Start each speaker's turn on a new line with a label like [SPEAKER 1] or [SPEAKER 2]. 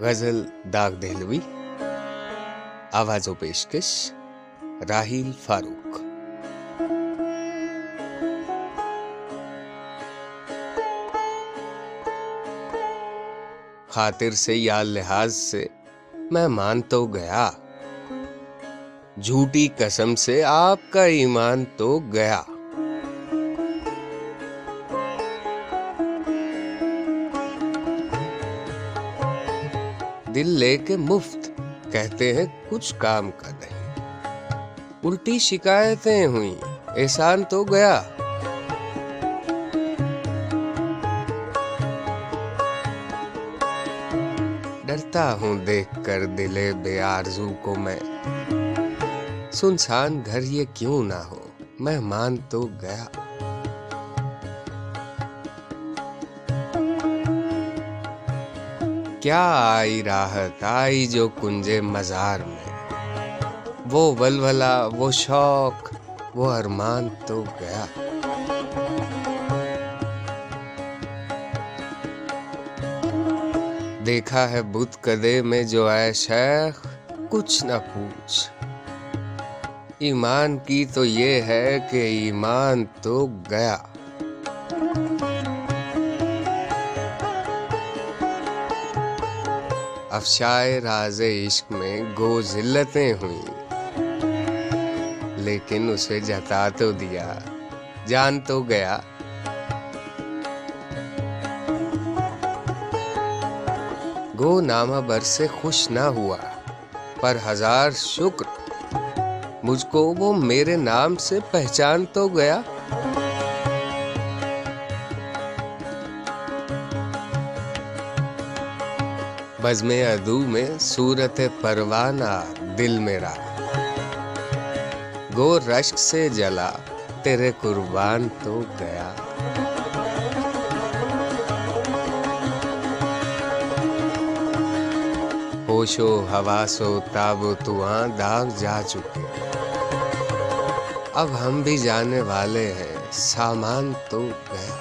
[SPEAKER 1] غزل داغ دہلوی، آواز و پیشکش راہیل فاروق۔ خاطر سے یا لحاظ سے میں مان تو گیا، جھوٹی قسم سے آپ کا ایمان تو گیا۔ دل لے کے مفت کہتے ہیں کچھ کام کر رہے الٹی شکایتیں ہوئی احسان تو گیا۔ ڈرتا ہوں دیکھ کر دلے بے آرزو کو میں۔ سنسان گھر یہ کیوں نہ ہو، مہمان تو گیا۔ کیا آئی راحت، آئی جو کنجے مزار میں۔ وہ ولولا وہ شوق، وہ ارمان تو گیا۔ دیکھا ہے بت کدے میں جو اے شیخ، کچھ نہ پوچھ۔ ایمان کی تو یہ ہے کہ ایمان تو گیا۔ افشائے راز عشق میں گو ذلتیں ہوئیں۔ لیکن اسے جتا تو دیا، جان تو گیا۔ گو نامہ بر سے خوش نہ ہوا، پر ہزار شکر۔ مجھ کو وہ میرے نام سے پہچان تو گیا۔ بزم ادو میں صورت پروانہ دل میرا۔ گو رشک سے جلا، تیرے قربان تو گیا۔ ہوشو حواسو تاب و تواں داغ جا چکے۔ اب ہم بھی جانے والے ہیں، سامان تو گیا۔